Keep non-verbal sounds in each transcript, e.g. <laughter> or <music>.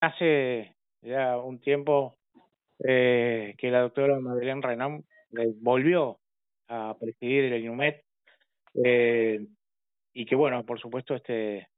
hace ya un tiempo eh, que la doctora Madeleine Renan volvió a presidir el INUMED eh, y que bueno, por supuesto, este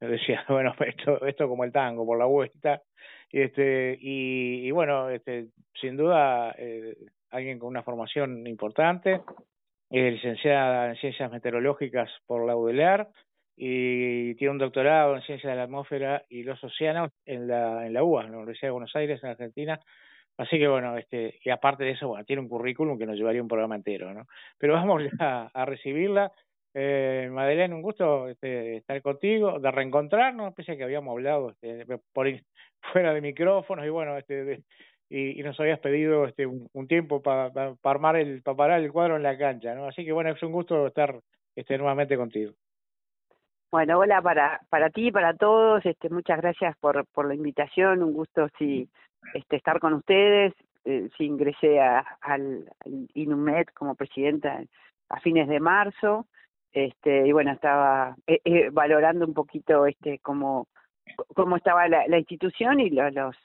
decía, <laughs> bueno, esto, esto como el tango, por la vuelta, y este, y, bueno, este, sin duda, eh, alguien con una formación importante, es licenciada en Ciencias Meteorológicas por la UDELAR y tiene un doctorado en Ciencias de la Atmósfera y los Océanos en la, en la UBA, en la Universidad de Buenos Aires, en Argentina. Así que bueno, este, y aparte de eso, bueno, tiene un currículum que nos llevaría un programa entero, ¿no? Pero vamos <laughs> a, a recibirla. Eh, Madeleine, un gusto este, estar contigo, de reencontrarnos, pese a que habíamos hablado este, por <laughs> fuera de micrófonos y bueno, este, y, y, nos habías pedido este un, tiempo para pa, pa armar el para parar el cuadro en la cancha, ¿no? Así que bueno, es un gusto estar este nuevamente contigo. Bueno, hola para para ti y para todos, este muchas gracias por por la invitación, un gusto sí este estar con ustedes. Eh, sí ingresé a, al, al INUMED como presidenta a fines de marzo. Este y bueno estaba eh, eh, valorando un poquito este cómo cómo estaba la, la institución y los, los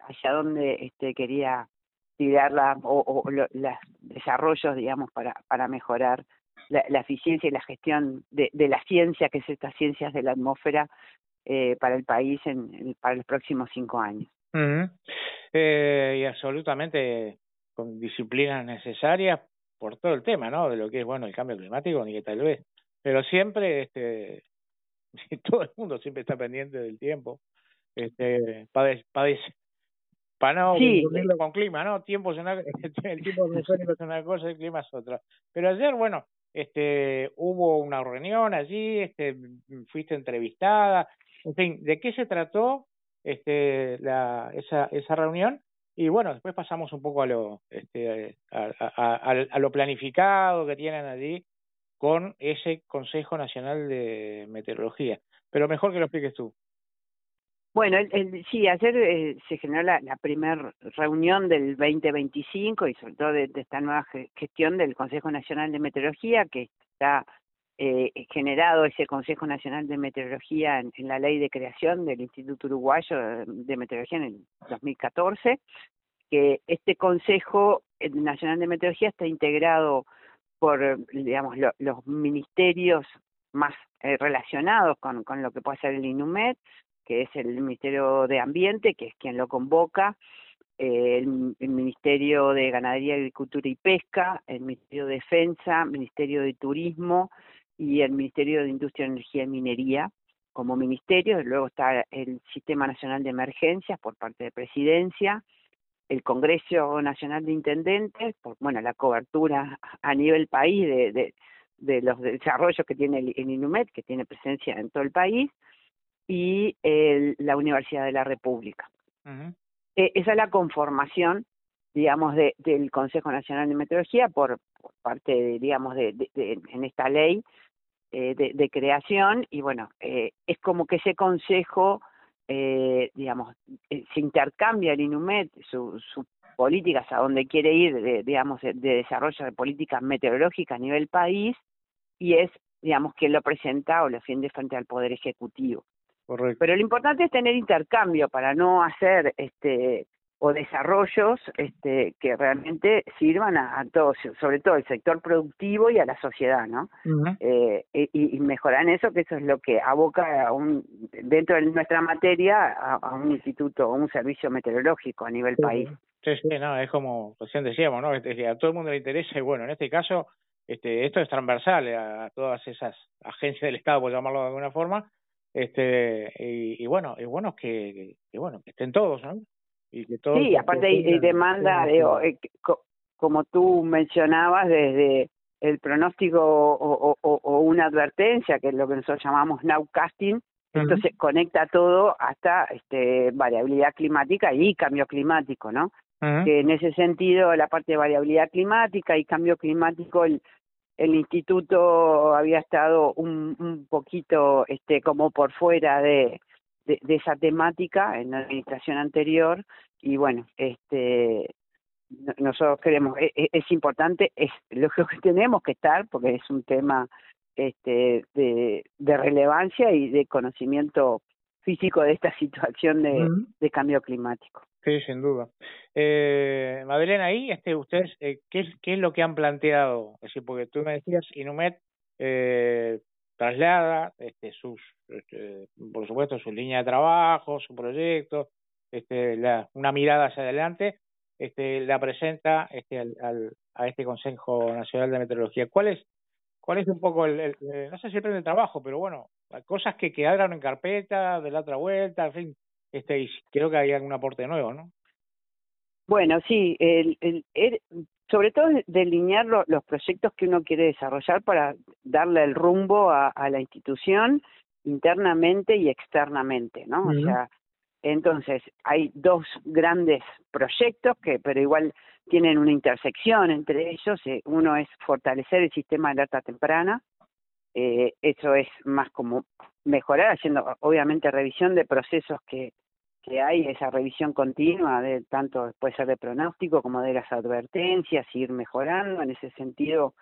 hacia dónde este quería tirarla o, o los desarrollos digamos para para mejorar la, la, eficiencia y la gestión de, de la ciencia que es estas ciencias de la atmósfera eh, para el país en, en, para los próximos cinco años uh -huh. eh, y absolutamente con disciplinas necesarias por todo el tema, ¿no? De lo que es, bueno, el cambio climático, ni que tal vez. Pero siempre, este, <laughs> todo el mundo siempre está pendiente del tiempo. Este, padece, padece para no sí. confundirlo con clima, ¿no? Tiempo es una, <laughs> el tiempo atmosférico es una cosa, el clima es otra. Pero ayer, bueno, este, hubo una reunión allí, este, fuiste entrevistada, en fin, ¿de qué se trató este, la, esa, esa reunión? y bueno después pasamos un poco a lo este a, a, lo planificado que tienen allí con ese Consejo Nacional de Meteorología pero mejor que lo expliques tú bueno el, sí ayer eh, se generó la, la primera reunión del 2025 y sobre todo de, esta nueva gestión del Consejo Nacional de Meteorología que está eh, generado ese Consejo Nacional de Meteorología en, la ley de creación del Instituto Uruguayo de Meteorología en el 2014, que este Consejo Nacional de Meteorología está integrado por, digamos, lo, los ministerios más eh, relacionados con, con lo que puede ser el INUMED, que es el Ministerio de Ambiente, que es quien lo convoca, eh, el, el, Ministerio de Ganadería, Agricultura y Pesca, el Ministerio de Defensa, Ministerio de Turismo, y el Ministerio de Industria, Energía y Minería como ministerio, luego está el Sistema Nacional de Emergencias por parte de Presidencia, el Congreso Nacional de Intendentes, por bueno, la cobertura a nivel país de, de, de los desarrollos que tiene el, el, INUMED, que tiene presencia en todo el país, y el, la Universidad de la República. Uh -huh. eh, esa es la conformación, digamos, de, del Consejo Nacional de Meteorología por, por parte, de, digamos, de, en esta ley eh, de, creación y bueno, eh, es como que ese consejo, eh, digamos, se intercambia el INUMED, sus su políticas a donde quiere ir, de, digamos, de, desarrollo de políticas meteorológicas a nivel país y es, digamos, quien lo presenta o lo defiende frente al Poder Ejecutivo. Correcto. Pero lo importante es tener intercambio para no hacer este o desarrollos este, que realmente sirvan a, a, todos, sobre todo al sector productivo y a la sociedad, ¿no? Uh -huh. eh, y, y, mejorar en eso, que eso es lo que aboca a un, dentro de nuestra materia a, a un instituto, o un servicio meteorológico a nivel sí, país. Sí, sí, no, es como recién decíamos, ¿no? Este, a todo el mundo le interesa y bueno, en este caso, este, esto es transversal a, a todas esas agencias del Estado, por llamarlo de alguna forma, este, y, y bueno, y bueno que, que, bueno, que estén todos, ¿no? Y que todo sí, aparte hay demanda, de, eh, como tú mencionabas, desde el pronóstico o, o, o, una advertencia, que es lo que nosotros llamamos nowcasting, uh -huh. entonces conecta todo hasta este variabilidad climática y cambio climático, ¿no? Uh -huh. Que en ese sentido, la parte de variabilidad climática y cambio climático, el, el instituto había estado un, un poquito este como por fuera de, de, de, esa temática en la administración anterior y bueno, este nosotros creemos es, e, es importante, es lo que tenemos que estar porque es un tema este de, de relevancia y de conocimiento físico de esta situación de, de cambio climático. Sí, sin duda. Eh, Madeleine, ahí, este, ustedes, eh, ¿qué, es, ¿qué es lo que han planteado? Es porque tú me decías, Inumet eh, traslada este, sus, este, por supuesto, su línea de trabajo, su proyecto, este, la, una mirada hacia adelante, este, la presenta este, al, al, a este Consejo Nacional de Meteorología. ¿Cuál es, cuál es un poco el, el no sé si el trabajo, pero bueno, cosas que quedaron en carpeta, de la otra vuelta, en fin, este, y creo que hay algún aporte nuevo, ¿no? Bueno, sí, el, el, sobre todo delinear los proyectos que uno quiere desarrollar para darle el rumbo a, a la institución internamente y externamente, ¿no? O sea, entonces hay dos grandes proyectos que, pero igual tienen una intersección entre ellos. Eh, uno es fortalecer el sistema de alerta temprana. Eh, eso es más como mejorar, haciendo obviamente revisión de procesos que que hay esa revisión continua de tanto puede ser de pronóstico como de las advertencias ir mejorando. En ese sentido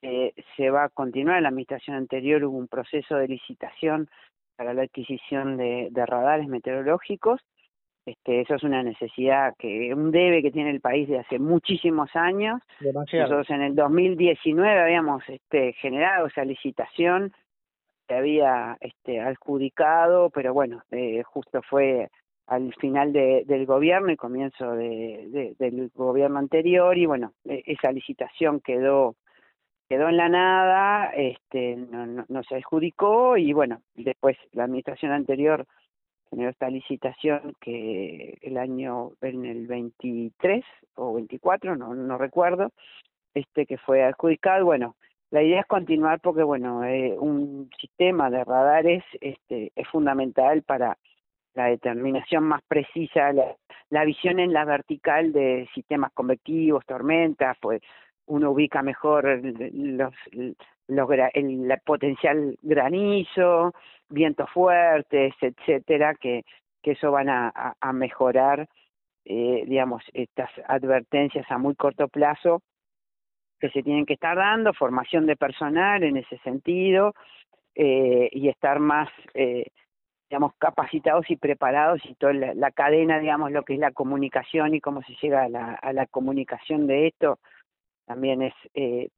eh, se va a continuar. En la administración anterior hubo un proceso de licitación para la adquisición de, de radares meteorológicos. Este, eso es una necesidad que un debe que tiene el país de hace muchísimos años. Nosotros en el 2019 habíamos este, generado esa licitación, se había este, adjudicado, pero bueno, eh, justo fue al final de, del gobierno y comienzo de, del gobierno anterior y bueno e, esa licitación quedó quedó en la nada este no, no, no se adjudicó y bueno después la administración anterior generó esta licitación que el año en el 23 o 24 no no recuerdo este que fue adjudicado. Bueno la idea es continuar porque bueno eh, un sistema de radares este es fundamental para la determinación más precisa, la, visión en la vertical de sistemas convectivos, tormentas, pues uno ubica mejor los, los el, potencial granizo, vientos fuertes, etcétera, que, que eso van a, a, mejorar, eh, digamos, estas advertencias a muy corto plazo que se tienen que estar dando, formación de personal en ese sentido, eh, y estar más eh, digamos, capacitados y preparados y toda la, cadena, digamos, lo que es la comunicación y cómo se llega a la, a la comunicación de esto, también es eh,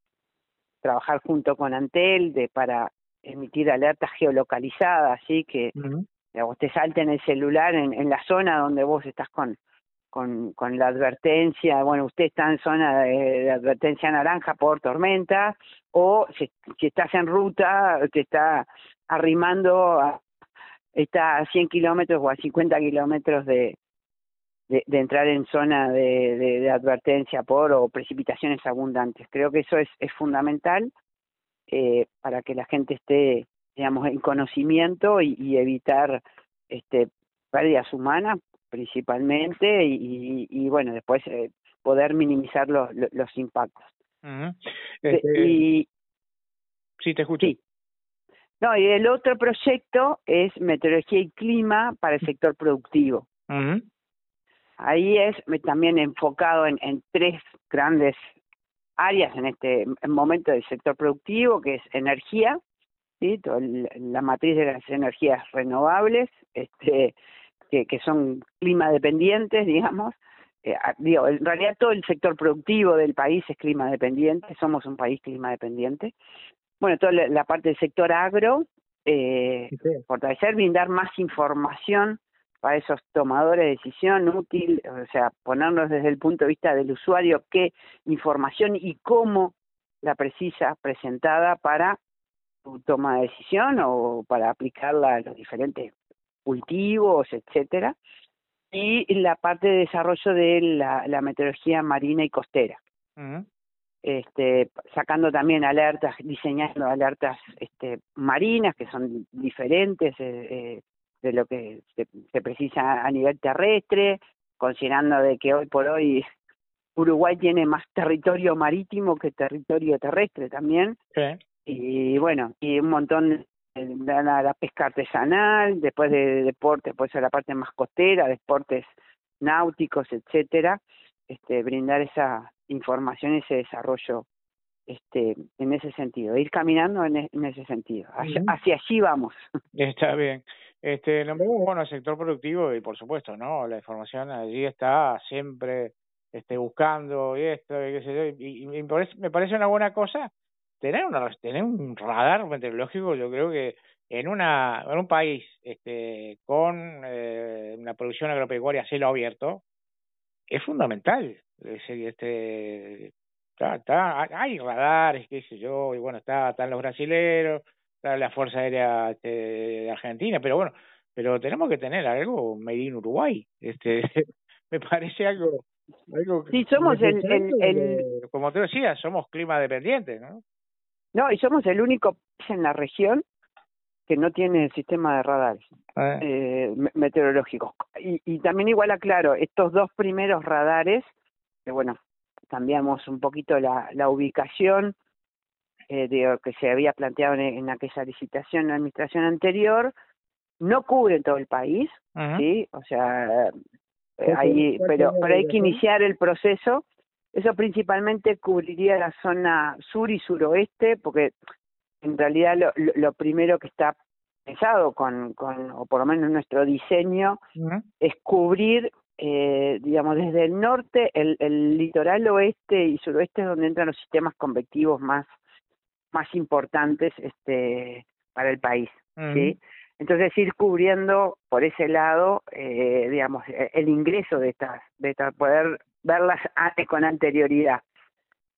trabajar junto con Antel de para emitir alertas geolocalizadas, así que digamos, te en el celular en, en la zona donde vos estás con, con, con la advertencia, bueno, usted está en zona de, de, advertencia naranja por tormenta, o si, si estás en ruta, te está arrimando a, está a 100 kilómetros o a 50 kilómetros de, de, de, entrar en zona de, de, de, advertencia por o precipitaciones abundantes. Creo que eso es, es fundamental eh, para que la gente esté, digamos, en conocimiento y, y evitar este pérdidas humanas principalmente y, y, y bueno, después eh, poder minimizar los, los impactos. Uh -huh. este... y, sí, te escucho. Sí. No, y el otro proyecto es meteorología y clima para el sector productivo. Uh -huh. Ahí es también enfocado en, en tres grandes áreas en este momento del sector productivo, que es energía, la matriz de las energías renovables, este, que, que son clima dependientes, digamos. Eh, digo, en realidad todo el sector productivo del país es clima dependiente, somos un país clima dependiente bueno, toda la, parte del sector agro, eh, sí. fortalecer, brindar más información para esos tomadores de decisión útil, o sea, ponernos desde el punto de vista del usuario qué información y cómo la precisa presentada para su toma de decisión o para aplicarla a los diferentes cultivos, etcétera, y la parte de desarrollo de la, la meteorología marina y costera. Uh -huh este, sacando también alertas, diseñando alertas este, marinas que son diferentes eh, eh, de lo que se, se, precisa a nivel terrestre, considerando de que hoy por hoy Uruguay tiene más territorio marítimo que territorio terrestre también. Sí. Y bueno, y un montón de la, la pesca artesanal, después de, deportes, puede ser la parte más costera, deportes náuticos, etcétera, este, brindar esa información, ese desarrollo este en ese sentido, ir caminando en, en ese sentido. Hacia, uh -huh. hacia allí vamos. <laughs> Está bien. Este, nombramos, bueno, el sector productivo y por supuesto, ¿no? La información allí está siempre este, buscando y esto y qué sé yo, y, me, parece, me parece una buena cosa tener, una, tener un radar meteorológico, yo creo que en una en un país este con eh, una producción agropecuaria a cielo abierto es fundamental este está, está hay radares qué sé yo y bueno está están los brasileros está la fuerza aérea este, de Argentina pero bueno pero tenemos que tener algo made in Uruguay este <laughs> me parece algo algo sí somos el, el, como te decía somos clima dependientes no no y somos el único país en la región que no tiene sistema de radares ah. eh, meteorológicos. Y, y también igual aclaro, estos dos primeros radares, que bueno, cambiamos un poquito la, la ubicación eh, de que se había planteado en, aquella licitación en la administración anterior, no cubren todo el país, ¿sí? O sea, eh, hay, pero, pero hay que iniciar el proceso. Eso principalmente cubriría la zona sur y suroeste, porque en realidad lo, lo primero que está pensado con, con, o por lo menos nuestro diseño, es cubrir, eh, digamos, desde el norte, el, el litoral oeste y suroeste es donde entran los sistemas convectivos más, más importantes este, para el país, ¿sí? Entonces ir cubriendo por ese lado, eh, digamos, el ingreso de estas, de estas, poder verlas con anterioridad.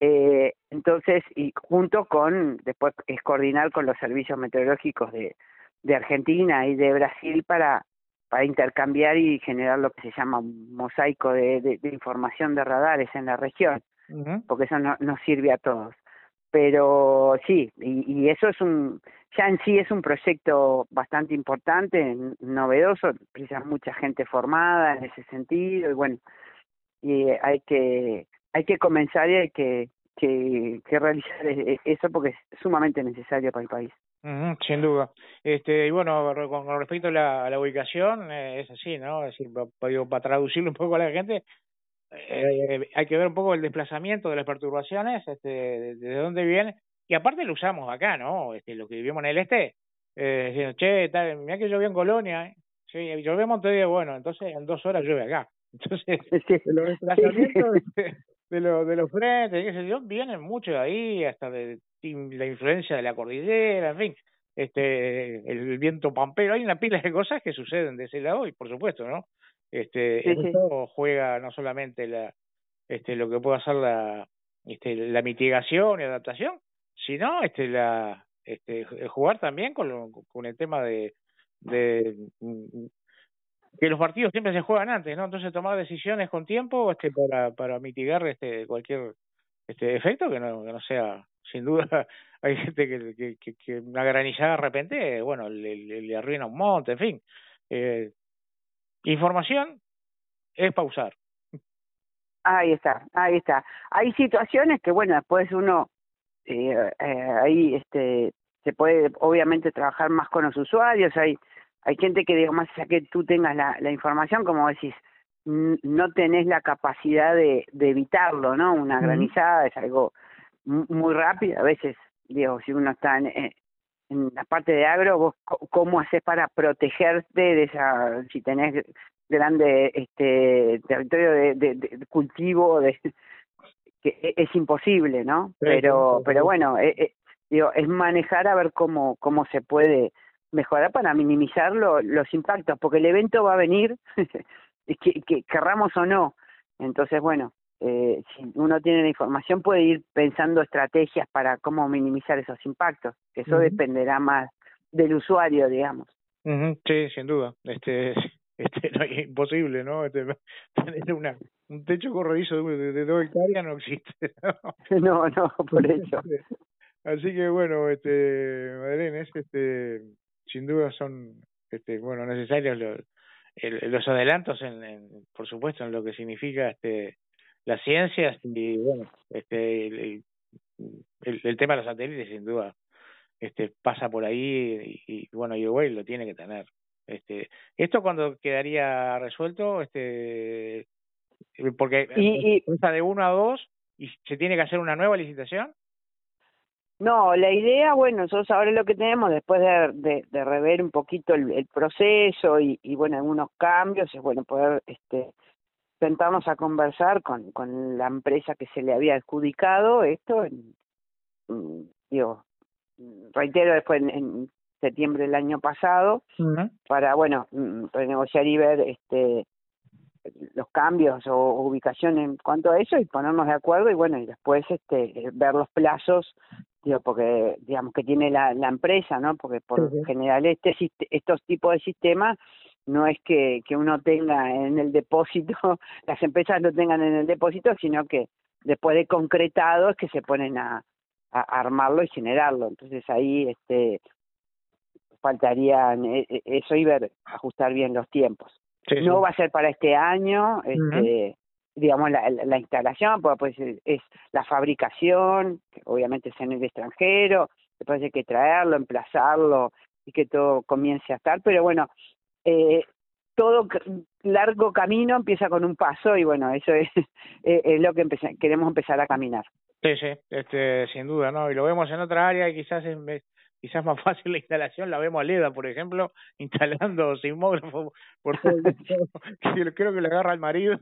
Eh, entonces, y junto con, después es coordinar con los servicios meteorológicos de, de Argentina y de Brasil para, para intercambiar y generar lo que se llama un mosaico de, de, información de radares en la región, porque eso no, nos sirve a todos. Pero sí, y, y eso es un, ya en sí es un proyecto bastante importante, novedoso, precisa mucha gente formada en ese sentido y bueno, y hay que hay que comenzar y hay que, que, que realizar e, e, eso porque es sumamente necesario para el país. sin duda. Este, y bueno, con, respecto a la, a la ubicación, eh, es así, ¿no? Es decir, para, para traducirlo un poco a la gente, eh, hay que ver un poco el desplazamiento de las perturbaciones, este, de, dónde viene, y aparte lo usamos acá, ¿no? Este, lo que vivimos en el este, eh, diciendo, che, tal, mira que llovió en Colonia, ¿eh? sí, llovió en Montevideo, bueno, entonces en dos horas llueve acá. <laughs> Entonces, los desplazamientos <laughs> de, los de los frentes, qué sé yo, vienen mucho de ahí, hasta de, la influencia de la cordillera, en fin, este, el viento pampero, hay una pila de cosas que suceden de ese lado y por supuesto, ¿no? Este, esto juega no solamente la, este, lo que puede hacer la, este, la mitigación y adaptación, sino este, la, este, jugar también con, con el tema de, de que los partidos siempre se juegan antes, ¿no? Entonces tomar decisiones con tiempo este para para mitigar este cualquier este efecto que no sea sin duda <laughs> hay gente que una granizada de repente bueno le, le, arruina un monte en fin. Eh, información es pausar. Ahí está ahí está. Hay situaciones que bueno después uno eh, eh, ahí este se puede obviamente trabajar más con los usuarios hay hay gente que digo más allá que tú tengas la, la información como decís no tenés la capacidad de, de evitarlo no una granizada es algo muy rápido. A veces digo si uno está en, en la parte de agro vos cómo haces para protegerte de esa si tenés grande este territorio de, de, de cultivo de que e, es imposible no pero pero bueno eh, eh, digo es manejar a ver cómo cómo se puede mejorar para minimizar los impactos, porque el evento va a venir, <laughs> que, que querramos o no. Entonces, bueno, eh, si uno tiene la información puede ir pensando estrategias para cómo minimizar esos impactos, que eso dependerá más del usuario, digamos. Sí, sin duda. Este, <laughs> este no es imposible, ¿no? Este, <laughs> tener una, un techo corredizo de, de, dos hectáreas no existe. ¿no? no, por eso. Así que bueno, este, Madeleine, es este sin duda son este bueno necesarios los los adelantos en, en, por supuesto en lo que significa este las ciencias y bueno este el, el, tema de los satélites sin duda este pasa por ahí y, y bueno Uruguay lo tiene que tener. Este esto cuando quedaría resuelto este porque y, y, de uno a dos y se tiene que hacer una nueva licitación No, la idea, bueno, nosotros ahora lo que tenemos, después de, de, rever un poquito el, proceso y, y, bueno, algunos cambios, es bueno poder este, sentarnos a conversar con, con la empresa que se le había adjudicado esto, en, digo, reitero, después en, septiembre del año pasado, para, bueno, mm, renegociar y ver este los cambios o ubicación en cuanto a eso y ponernos de acuerdo y bueno y después este ver los plazos digo porque digamos que tiene la, la empresa no porque por general este estos tipos de sistemas no es que que uno tenga en el depósito <laughs> las empresas lo tengan en el depósito sino que después de concretado es que se ponen a, a armarlo y generarlo. Entonces ahí este faltarían e, e, eso y ver ajustar bien los tiempos. No va a ser para este año, este, digamos, la, la, instalación, pues, es la fabricación, que obviamente es en el extranjero, después hay que traerlo, emplazarlo y que todo comience a estar, pero bueno, eh, todo largo camino empieza con un paso y bueno, eso es, <laughs> es lo que queremos empezar a caminar. Sí, sí, este, sin duda, ¿no? Y lo vemos en otra área y quizás vez quizás más <laughs> fácil la instalación, la vemos a Leda, por ejemplo, <laughs> instalando sismógrafo por todo el <laughs> creo que le agarra al marido,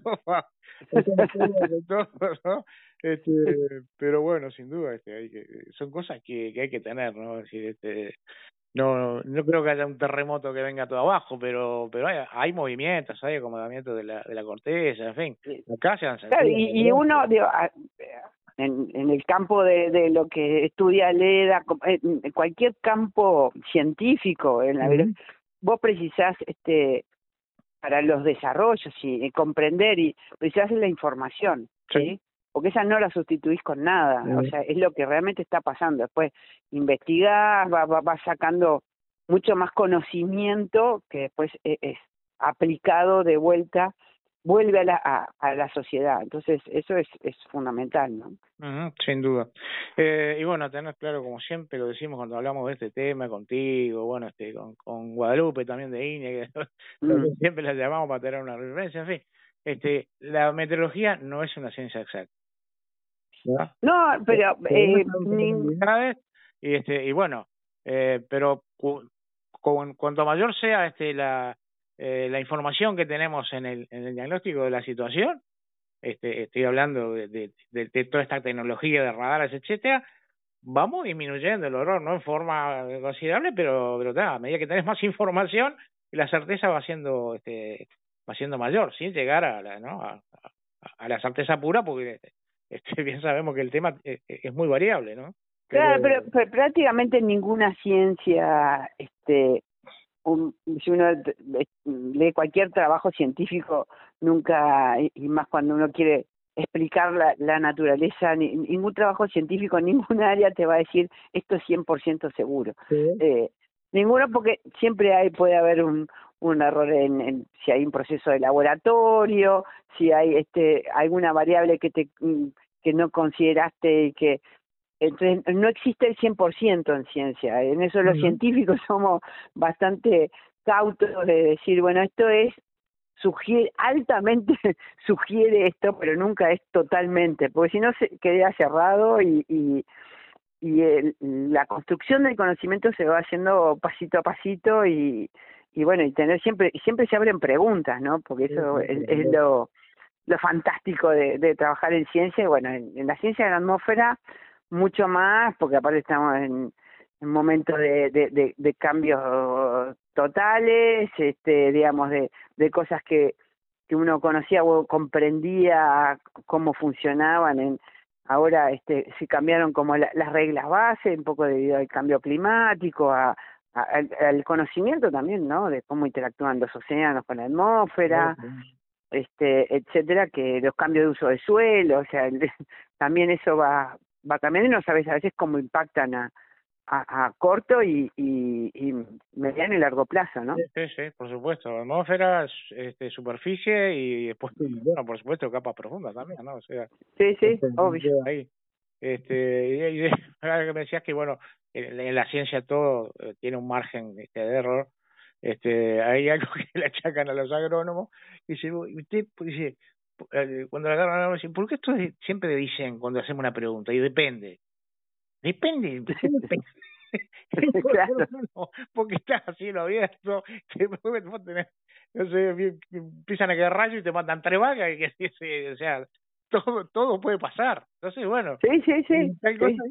este, pero bueno, sin duda, este, hay que, son cosas que, que hay que tener, ¿no? Es decir, este, no no creo que haya un terremoto que venga todo abajo pero pero hay, hay movimientos hay acomodamientos de la de la corteza en fin acá se han y, y uno digo, en, en el campo de, de lo que estudia Leda, en cualquier campo científico, en la vos precisás este para los desarrollos y, comprender y precisás la información, ¿sí? Porque esa no la sustituís con nada, o sea, es lo que realmente está pasando. Después investigás, vas va, va sacando mucho más conocimiento que después es, es aplicado de vuelta vuelve a la, a, la sociedad. Entonces, eso es, es fundamental, ¿no? sin duda. Eh, y bueno, tenés claro, como siempre lo decimos cuando hablamos de este tema contigo, bueno, este con, con Guadalupe también de INE, que mm. siempre la llamamos para tener una referencia, en fin. Este, la meteorología no es una ciencia exacta. No, pero... Eh, y, este, y bueno, eh, pero con, cuanto mayor sea este la eh, la información que tenemos en el, en el diagnóstico de la situación, este, estoy hablando de, de, de, toda esta tecnología de radares, etcétera, vamos disminuyendo el horror, no en forma considerable, pero, pero a medida que tenés más información, la certeza va siendo, este, va siendo mayor, sin llegar a la, ¿no? a, a, la certeza pura, porque este, bien sabemos que el tema es, es muy variable, ¿no? Claro, pero, pero, prácticamente ninguna ciencia este un, si uno lee cualquier trabajo científico, nunca, y más cuando uno quiere explicar la, la naturaleza, ni, ningún trabajo científico <laughs> en ninguna área te va a decir esto es 100% seguro. Eh, ninguno porque siempre hay puede haber un, un error en, en, si hay un proceso de laboratorio, si hay este alguna variable que te que no consideraste y que entonces, no existe el 100% en ciencia. En eso los científicos <laughs> somos bastante cautos de decir, bueno, esto es, sugiere, altamente <laughs> sugiere esto, pero nunca es totalmente, porque si no se queda cerrado y, y, y el, la construcción del conocimiento se va haciendo pasito a pasito y, y bueno, y tener siempre, y siempre se abren preguntas, ¿no? Porque eso es, es, lo, lo fantástico de, de trabajar en ciencia, y bueno, en, en la ciencia de la atmósfera, mucho más, porque aparte estamos en, en momentos de, de, de, cambios totales, este, digamos, de, de cosas que, que uno conocía o comprendía cómo funcionaban en ahora este se cambiaron como las reglas base un poco debido al cambio climático a, al, conocimiento también no de cómo interactúan los océanos con la atmósfera este etcétera que los cambios de uso de suelo o sea <laughs> también eso va va cambiando y no sabes a veces cómo impactan a, a, a corto y, y, y, mediano y largo plazo, ¿no? Sí, sí, por supuesto. Atmósfera, este, superficie y después, bueno, por supuesto, capas profundas también, ¿no? O sea, sí, sí, obvio. Ahí. Este, y, y, <laughs> que me decías que, bueno, en, la ciencia todo eh, tiene un margen este, de error. Este, hay algo <laughs> que le achacan a los agrónomos y dice, usted dice, eh, cuando la agarran, dicen, ¿por qué esto siempre dicen cuando hacemos una pregunta? Y depende. Depende, <laughs> depende. <laughs> claro. porque estás a cielo abierto, que vos tenés, no sé, empiezan a quedar rayos y te mandan tres vacas, y <laughs> o sea, todo, todo puede pasar. Entonces, bueno. Sí, sí, sí.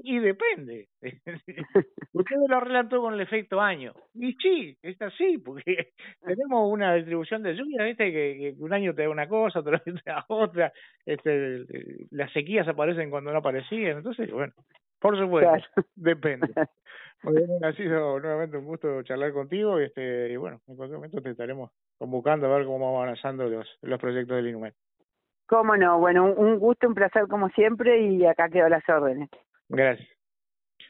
y depende. <laughs> Ustedes lo arreglan todo con el efecto año. Y sí, es así, porque <laughs> tenemos una distribución de lluvia, ¿viste? Que, un año te da una cosa, otro <laughs> año te da otra. Este, las sequías aparecen cuando no aparecían. Entonces, bueno, por supuesto, depende. ha sido nuevamente un gusto charlar contigo este, y bueno, en cualquier momento te estaremos convocando a ver cómo van avanzando los, los proyectos del INUMET. Cómo no, bueno, un gusto, un placer como siempre y acá quedo las órdenes. Gracias.